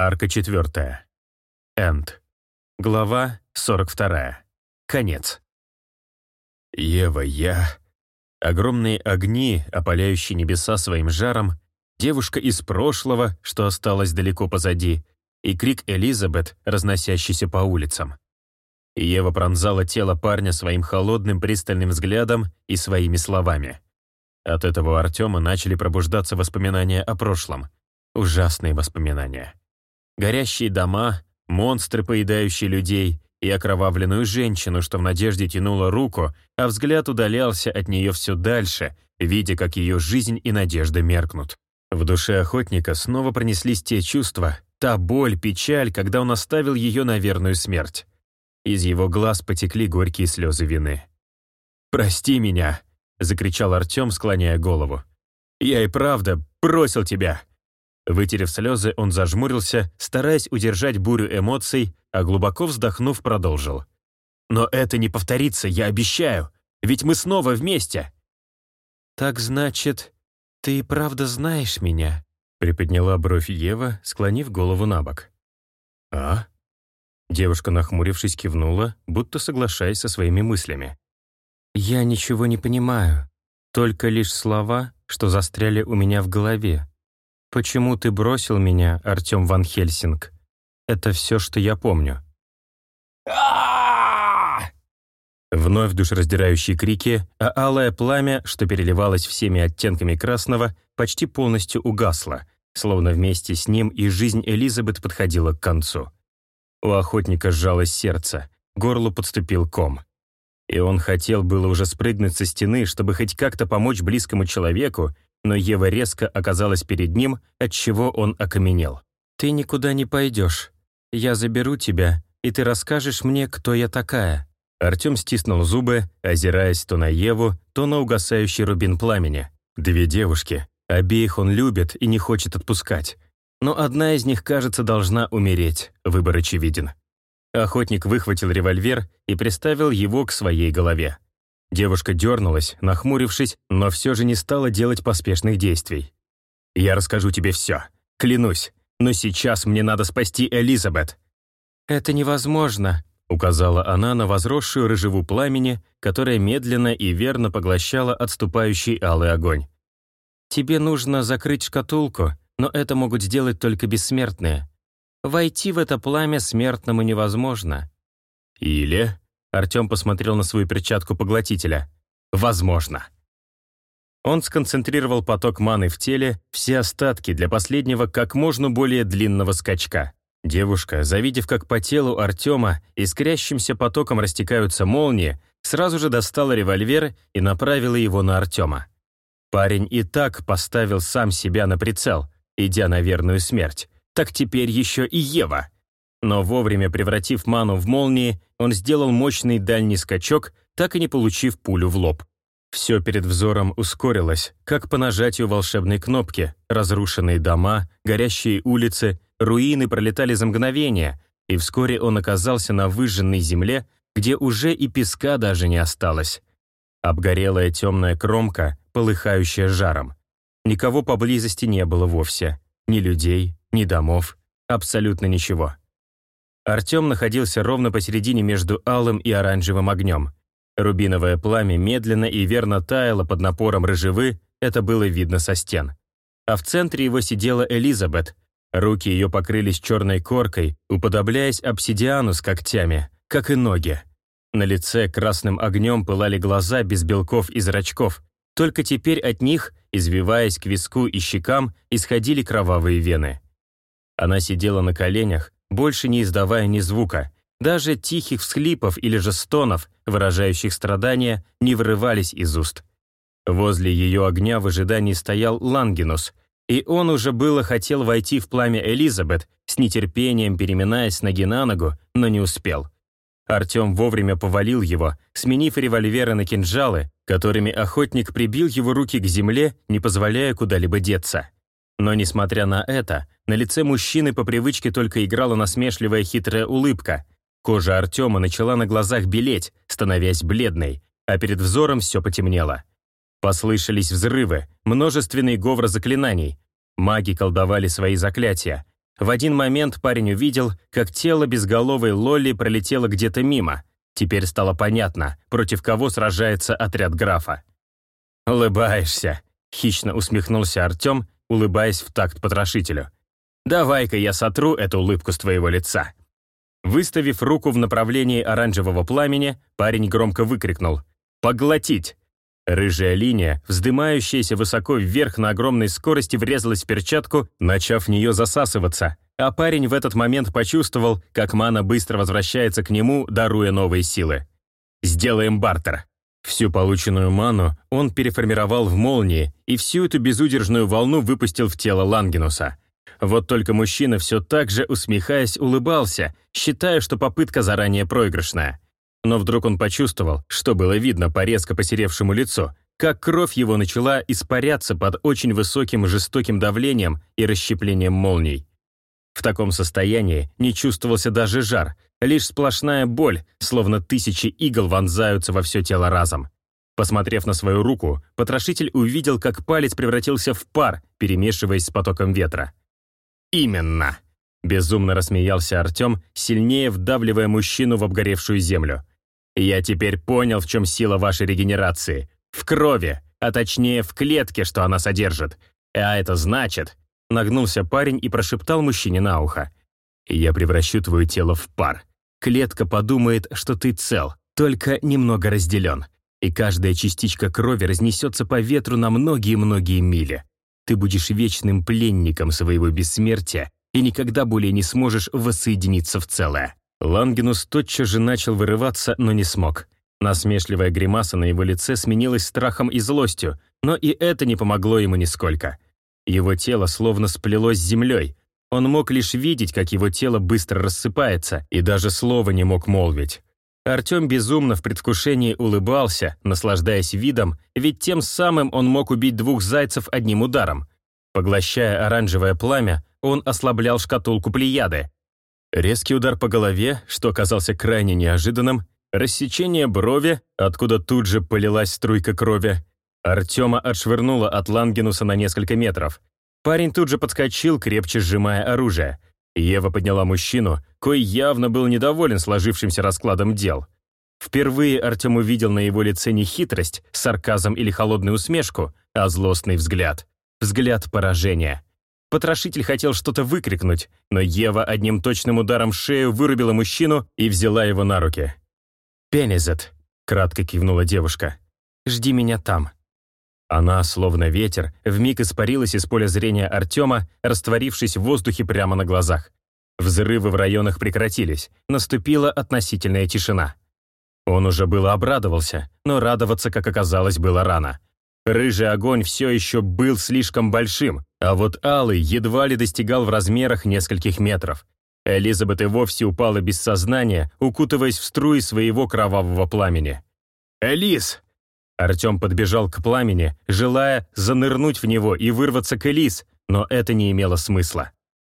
Арка четвертая. Энд. Глава 42. Конец. Ева, я... Огромные огни, опаляющие небеса своим жаром, девушка из прошлого, что осталось далеко позади, и крик Элизабет, разносящийся по улицам. Ева пронзала тело парня своим холодным пристальным взглядом и своими словами. От этого Артема начали пробуждаться воспоминания о прошлом. Ужасные воспоминания. Горящие дома, монстры, поедающие людей, и окровавленную женщину, что в надежде тянула руку, а взгляд удалялся от нее все дальше, видя, как ее жизнь и надежда меркнут. В душе охотника снова пронеслись те чувства, та боль, печаль, когда он оставил ее на верную смерть. Из его глаз потекли горькие слезы вины. «Прости меня!» — закричал Артем, склоняя голову. «Я и правда бросил тебя!» Вытерев слезы, он зажмурился, стараясь удержать бурю эмоций, а глубоко вздохнув, продолжил. «Но это не повторится, я обещаю, ведь мы снова вместе!» «Так значит, ты и правда знаешь меня?» приподняла бровь Ева, склонив голову на бок. «А?» Девушка, нахмурившись, кивнула, будто соглашаясь со своими мыслями. «Я ничего не понимаю, только лишь слова, что застряли у меня в голове. «Почему ты бросил меня, Артем Ван Хельсинг?» Это все, что я помню. Вновь душераздирающие крики, а алое пламя, что переливалось всеми оттенками красного, почти полностью угасло, словно вместе с ним и жизнь Элизабет подходила к концу. У охотника сжалось сердце, горлу подступил ком. И он хотел было уже спрыгнуть со стены, чтобы хоть как-то помочь близкому человеку, но Ева резко оказалась перед ним, отчего он окаменел. «Ты никуда не пойдешь. Я заберу тебя, и ты расскажешь мне, кто я такая». Артем стиснул зубы, озираясь то на Еву, то на угасающий рубин пламени. Две девушки. Обеих он любит и не хочет отпускать. Но одна из них, кажется, должна умереть. Выбор очевиден. Охотник выхватил револьвер и приставил его к своей голове. Девушка дернулась, нахмурившись, но все же не стала делать поспешных действий. «Я расскажу тебе все. Клянусь. Но сейчас мне надо спасти Элизабет». «Это невозможно», — указала она на возросшую рыжеву пламени, которая медленно и верно поглощала отступающий алый огонь. «Тебе нужно закрыть шкатулку, но это могут сделать только бессмертные. Войти в это пламя смертному невозможно». «Или...» Артем посмотрел на свою перчатку поглотителя. «Возможно». Он сконцентрировал поток маны в теле, все остатки для последнего как можно более длинного скачка. Девушка, завидев, как по телу Артема искрящимся потоком растекаются молнии, сразу же достала револьвер и направила его на Артема. Парень и так поставил сам себя на прицел, идя на верную смерть. Так теперь еще и Ева — но вовремя превратив ману в молнии, он сделал мощный дальний скачок, так и не получив пулю в лоб. Все перед взором ускорилось, как по нажатию волшебной кнопки. Разрушенные дома, горящие улицы, руины пролетали за мгновение, и вскоре он оказался на выжженной земле, где уже и песка даже не осталось. Обгорелая темная кромка, полыхающая жаром. Никого поблизости не было вовсе. Ни людей, ни домов, абсолютно ничего. Артем находился ровно посередине между алым и оранжевым огнем. Рубиновое пламя медленно и верно таяло под напором рыжевы, это было видно со стен. А в центре его сидела Элизабет. Руки ее покрылись черной коркой, уподобляясь обсидиану с когтями, как и ноги. На лице красным огнем пылали глаза без белков и зрачков. Только теперь от них, извиваясь к виску и щекам, исходили кровавые вены. Она сидела на коленях, больше не издавая ни звука. Даже тихих всхлипов или же стонов, выражающих страдания, не вырывались из уст. Возле ее огня в ожидании стоял Лангинус, и он уже было хотел войти в пламя Элизабет, с нетерпением переминаясь ноги на ногу, но не успел. Артем вовремя повалил его, сменив револьверы на кинжалы, которыми охотник прибил его руки к земле, не позволяя куда-либо деться. Но, несмотря на это, на лице мужчины по привычке только играла насмешливая хитрая улыбка. Кожа Артема начала на глазах белеть, становясь бледной, а перед взором все потемнело. Послышались взрывы, множественный говор заклинаний. Маги колдовали свои заклятия. В один момент парень увидел, как тело безголовой Лолли пролетело где-то мимо. Теперь стало понятно, против кого сражается отряд графа. «Улыбаешься», — хищно усмехнулся Артем, улыбаясь в такт потрошителю. «Давай-ка я сотру эту улыбку с твоего лица». Выставив руку в направлении оранжевого пламени, парень громко выкрикнул «Поглотить!». Рыжая линия, вздымающаяся высоко вверх на огромной скорости, врезалась в перчатку, начав в нее засасываться, а парень в этот момент почувствовал, как мана быстро возвращается к нему, даруя новые силы. «Сделаем бартер». Всю полученную ману он переформировал в молнии и всю эту безудержную волну выпустил в тело Лангенуса — вот только мужчина все так же, усмехаясь, улыбался, считая, что попытка заранее проигрышная. Но вдруг он почувствовал, что было видно по резко посеревшему лицу, как кровь его начала испаряться под очень высоким жестоким давлением и расщеплением молний. В таком состоянии не чувствовался даже жар, лишь сплошная боль, словно тысячи игл вонзаются во все тело разом. Посмотрев на свою руку, потрошитель увидел, как палец превратился в пар, перемешиваясь с потоком ветра. «Именно!» — безумно рассмеялся Артем, сильнее вдавливая мужчину в обгоревшую землю. «Я теперь понял, в чем сила вашей регенерации. В крови, а точнее в клетке, что она содержит. А это значит...» Нагнулся парень и прошептал мужчине на ухо. «Я превращу твое тело в пар. Клетка подумает, что ты цел, только немного разделен. И каждая частичка крови разнесется по ветру на многие-многие мили. Ты будешь вечным пленником своего бессмертия и никогда более не сможешь воссоединиться в целое». Лангенус тотчас же начал вырываться, но не смог. Насмешливая гримаса на его лице сменилась страхом и злостью, но и это не помогло ему нисколько. Его тело словно сплелось с землей. Он мог лишь видеть, как его тело быстро рассыпается, и даже слова не мог молвить. Артем безумно в предвкушении улыбался, наслаждаясь видом, ведь тем самым он мог убить двух зайцев одним ударом. Поглощая оранжевое пламя, он ослаблял шкатулку Плеяды. Резкий удар по голове, что оказался крайне неожиданным, рассечение брови, откуда тут же полилась струйка крови. Артема отшвырнуло от Лангенуса на несколько метров. Парень тут же подскочил, крепче сжимая оружие. Ева подняла мужчину, кой явно был недоволен сложившимся раскладом дел. Впервые Артем увидел на его лице не хитрость, сарказм или холодную усмешку, а злостный взгляд. Взгляд поражения. Потрошитель хотел что-то выкрикнуть, но Ева одним точным ударом в шею вырубила мужчину и взяла его на руки. «Пенезет», — кратко кивнула девушка. «Жди меня там». Она, словно ветер, вмиг испарилась из поля зрения Артема, растворившись в воздухе прямо на глазах. Взрывы в районах прекратились, наступила относительная тишина. Он уже было обрадовался, но радоваться, как оказалось, было рано. Рыжий огонь все еще был слишком большим, а вот алый едва ли достигал в размерах нескольких метров. Элизабет и вовсе упала без сознания, укутываясь в струи своего кровавого пламени. «Элис!» Артем подбежал к пламени, желая занырнуть в него и вырваться к Элис, но это не имело смысла.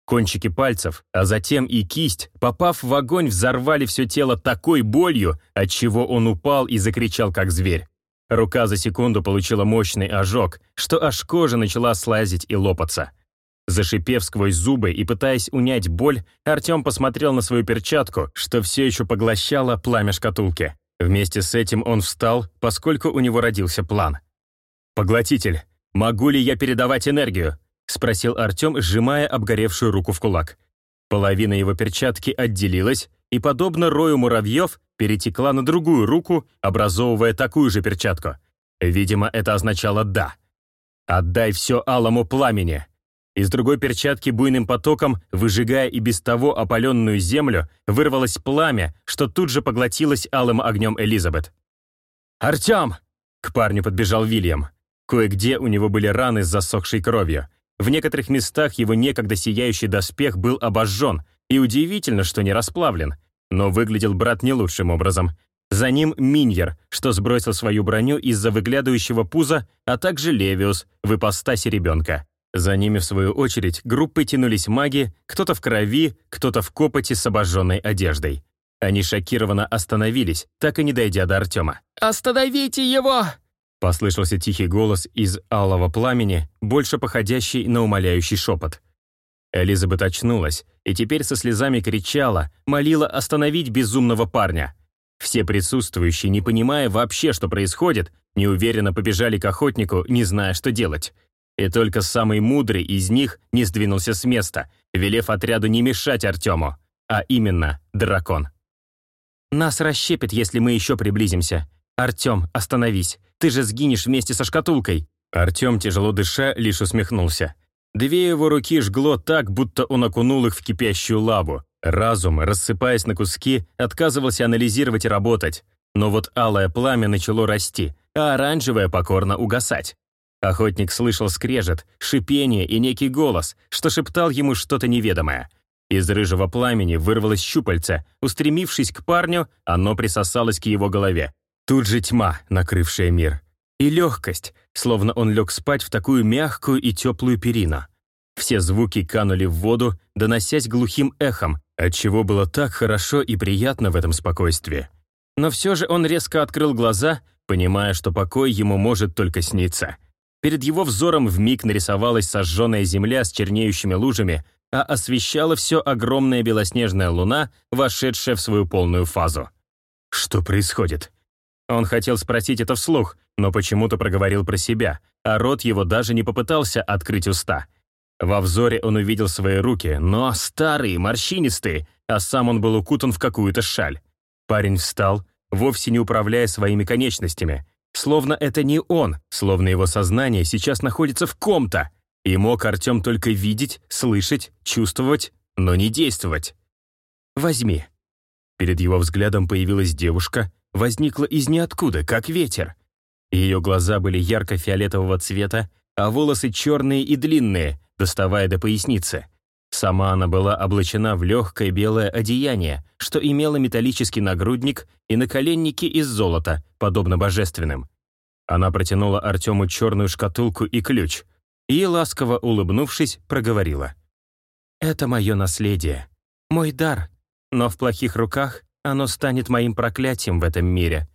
Кончики пальцев, а затем и кисть, попав в огонь, взорвали все тело такой болью, от чего он упал и закричал, как зверь. Рука за секунду получила мощный ожог, что аж кожа начала слазить и лопаться. Зашипев сквозь зубы и пытаясь унять боль, Артем посмотрел на свою перчатку, что все еще поглощало пламя шкатулки. Вместе с этим он встал, поскольку у него родился план. «Поглотитель, могу ли я передавать энергию?» — спросил Артем, сжимая обгоревшую руку в кулак. Половина его перчатки отделилась и, подобно рою муравьев, перетекла на другую руку, образовывая такую же перчатку. Видимо, это означало «да». «Отдай все алому пламени», из другой перчатки буйным потоком, выжигая и без того опаленную землю, вырвалось пламя, что тут же поглотилось алым огнем Элизабет. «Артем!» — к парню подбежал Вильям. Кое-где у него были раны с засохшей кровью. В некоторых местах его некогда сияющий доспех был обожжен, и удивительно, что не расплавлен. Но выглядел брат не лучшим образом. За ним Миньер, что сбросил свою броню из-за выглядывающего пуза, а также Левиус в ипостаси ребенка. За ними, в свою очередь, группой тянулись маги, кто-то в крови, кто-то в копоти с обожженной одеждой. Они шокированно остановились, так и не дойдя до Артема. «Остановите его!» Послышался тихий голос из алого пламени, больше походящий на умоляющий шепот. Элизабет очнулась и теперь со слезами кричала, молила остановить безумного парня. Все присутствующие, не понимая вообще, что происходит, неуверенно побежали к охотнику, не зная, что делать. И только самый мудрый из них не сдвинулся с места, велев отряду не мешать Артему, а именно дракон. «Нас расщепит, если мы еще приблизимся. Артем, остановись. Ты же сгинешь вместе со шкатулкой». Артем, тяжело дыша, лишь усмехнулся. Две его руки жгло так, будто он окунул их в кипящую лаву. Разум, рассыпаясь на куски, отказывался анализировать и работать. Но вот алое пламя начало расти, а оранжевое покорно угасать. Охотник слышал скрежет, шипение и некий голос, что шептал ему что-то неведомое. Из рыжего пламени вырвалось щупальце, устремившись к парню, оно присосалось к его голове. Тут же тьма, накрывшая мир. И легкость, словно он лег спать в такую мягкую и теплую перину. Все звуки канули в воду, доносясь глухим эхом, отчего было так хорошо и приятно в этом спокойствии. Но все же он резко открыл глаза, понимая, что покой ему может только сниться. Перед его взором вмиг нарисовалась сожженная земля с чернеющими лужами, а освещала все огромная белоснежная луна, вошедшая в свою полную фазу. Что происходит? Он хотел спросить это вслух, но почему-то проговорил про себя, а рот его даже не попытался открыть уста. Во взоре он увидел свои руки, но старые, морщинистые, а сам он был укутан в какую-то шаль. Парень встал, вовсе не управляя своими конечностями. Словно это не он, словно его сознание сейчас находится в ком-то. И мог Артем только видеть, слышать, чувствовать, но не действовать. «Возьми». Перед его взглядом появилась девушка, возникла из ниоткуда, как ветер. Ее глаза были ярко-фиолетового цвета, а волосы черные и длинные, доставая до поясницы. Сама она была облачена в легкое белое одеяние, что имело металлический нагрудник и наколенники из золота, подобно божественным. Она протянула Артему черную шкатулку и ключ, и, ласково улыбнувшись, проговорила. «Это мое наследие, мой дар, но в плохих руках оно станет моим проклятием в этом мире.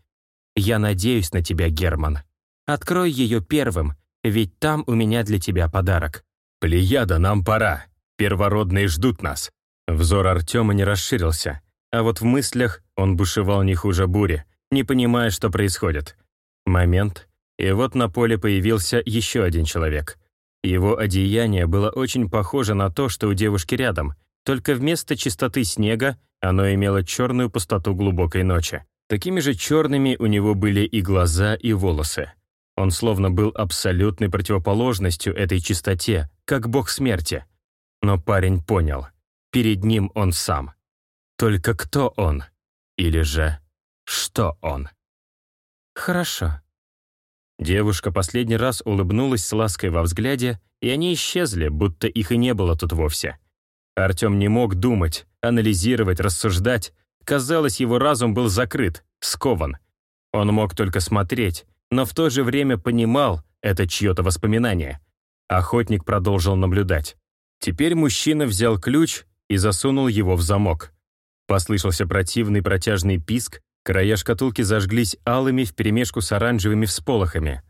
Я надеюсь на тебя, Герман. Открой ее первым, ведь там у меня для тебя подарок». «Плеяда, нам пора. Первородные ждут нас». Взор Артема не расширился, а вот в мыслях он бушевал не хуже бури, не понимая, что происходит. Момент, и вот на поле появился еще один человек. Его одеяние было очень похоже на то, что у девушки рядом, только вместо чистоты снега оно имело черную пустоту глубокой ночи. Такими же черными у него были и глаза, и волосы. Он словно был абсолютной противоположностью этой чистоте, как бог смерти. Но парень понял. Перед ним он сам. Только кто он? Или же что он? «Хорошо». Девушка последний раз улыбнулась с лаской во взгляде, и они исчезли, будто их и не было тут вовсе. Артем не мог думать, анализировать, рассуждать, Казалось, его разум был закрыт, скован. Он мог только смотреть, но в то же время понимал, это чье-то воспоминание. Охотник продолжил наблюдать. Теперь мужчина взял ключ и засунул его в замок. Послышался противный протяжный писк, края шкатулки зажглись алыми вперемешку с оранжевыми всполохами.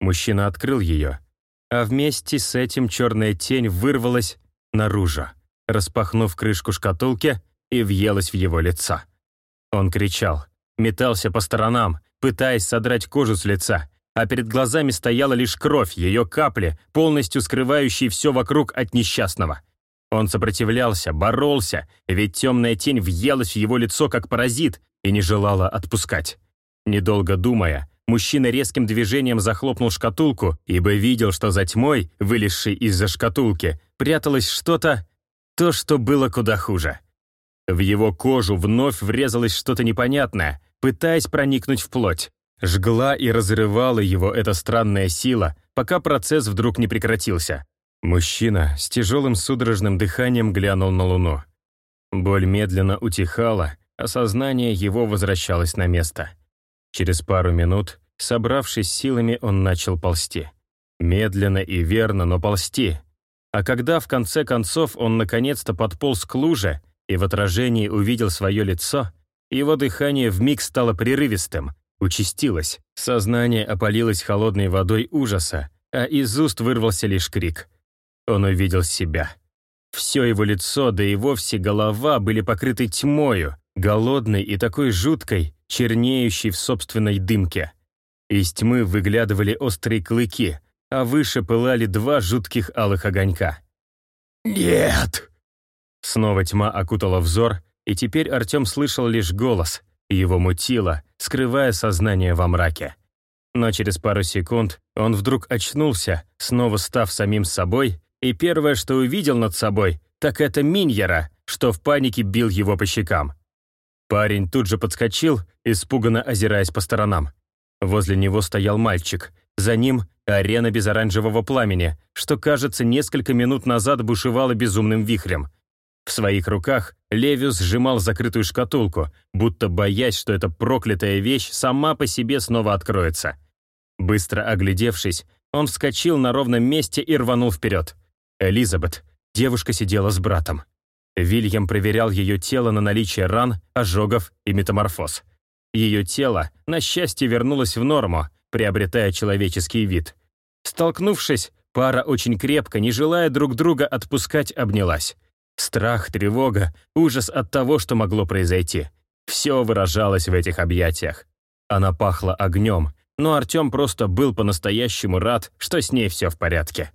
Мужчина открыл ее, а вместе с этим черная тень вырвалась наружу, распахнув крышку шкатулки и въелась в его лицо. Он кричал, метался по сторонам, пытаясь содрать кожу с лица, а перед глазами стояла лишь кровь, ее капли, полностью скрывающие все вокруг от несчастного. Он сопротивлялся, боролся, ведь темная тень въелась в его лицо как паразит и не желала отпускать. Недолго думая, мужчина резким движением захлопнул шкатулку, ибо видел, что за тьмой, вылезшей из-за шкатулки, пряталось что-то, то, что было куда хуже. В его кожу вновь врезалось что-то непонятное, пытаясь проникнуть в плоть. Жгла и разрывала его эта странная сила, пока процесс вдруг не прекратился. Мужчина с тяжелым судорожным дыханием глянул на луну. Боль медленно утихала, а сознание его возвращалось на место. Через пару минут, собравшись силами, он начал ползти. Медленно и верно, но ползти. А когда в конце концов он наконец-то подполз к луже, и в отражении увидел свое лицо, его дыхание вмиг стало прерывистым, участилось, сознание опалилось холодной водой ужаса, а из уст вырвался лишь крик. Он увидел себя. Все его лицо, да и вовсе голова были покрыты тьмою, голодной и такой жуткой, чернеющей в собственной дымке. Из тьмы выглядывали острые клыки, а выше пылали два жутких алых огонька. «Нет!» Снова тьма окутала взор, и теперь Артем слышал лишь голос, его мутило, скрывая сознание во мраке. Но через пару секунд он вдруг очнулся, снова став самим собой, и первое, что увидел над собой, так это Миньера, что в панике бил его по щекам. Парень тут же подскочил, испуганно озираясь по сторонам. Возле него стоял мальчик, за ним арена без оранжевого пламени, что, кажется, несколько минут назад бушевала безумным вихрем. В своих руках Левиус сжимал закрытую шкатулку, будто боясь, что эта проклятая вещь сама по себе снова откроется. Быстро оглядевшись, он вскочил на ровном месте и рванул вперед. Элизабет, девушка сидела с братом. Вильям проверял ее тело на наличие ран, ожогов и метаморфоз. Ее тело, на счастье, вернулось в норму, приобретая человеческий вид. Столкнувшись, пара очень крепко, не желая друг друга отпускать, обнялась. Страх, тревога, ужас от того, что могло произойти. Все выражалось в этих объятиях. Она пахла огнем, но Артем просто был по-настоящему рад, что с ней все в порядке.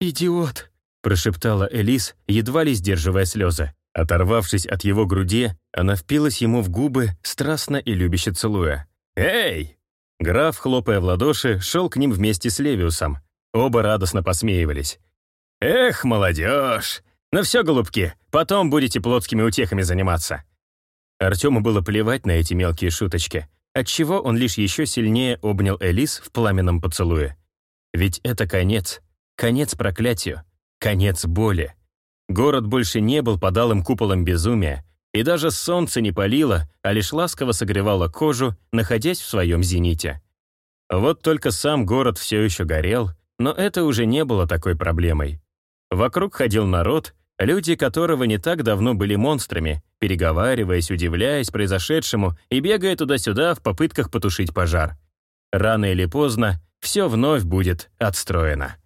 «Идиот!» — прошептала Элис, едва ли сдерживая слезы. Оторвавшись от его груди, она впилась ему в губы, страстно и любяще целуя. «Эй!» Граф, хлопая в ладоши, шел к ним вместе с Левиусом. Оба радостно посмеивались. «Эх, молодежь! Ну все, голубки, потом будете плотскими утехами заниматься». Артему было плевать на эти мелкие шуточки, отчего он лишь еще сильнее обнял Элис в пламенном поцелуе. Ведь это конец, конец проклятию, конец боли. Город больше не был под алым куполом безумия, и даже солнце не палило, а лишь ласково согревало кожу, находясь в своем зените. Вот только сам город все еще горел, но это уже не было такой проблемой. Вокруг ходил народ, люди которого не так давно были монстрами, переговариваясь, удивляясь произошедшему и бегая туда-сюда в попытках потушить пожар. Рано или поздно все вновь будет отстроено.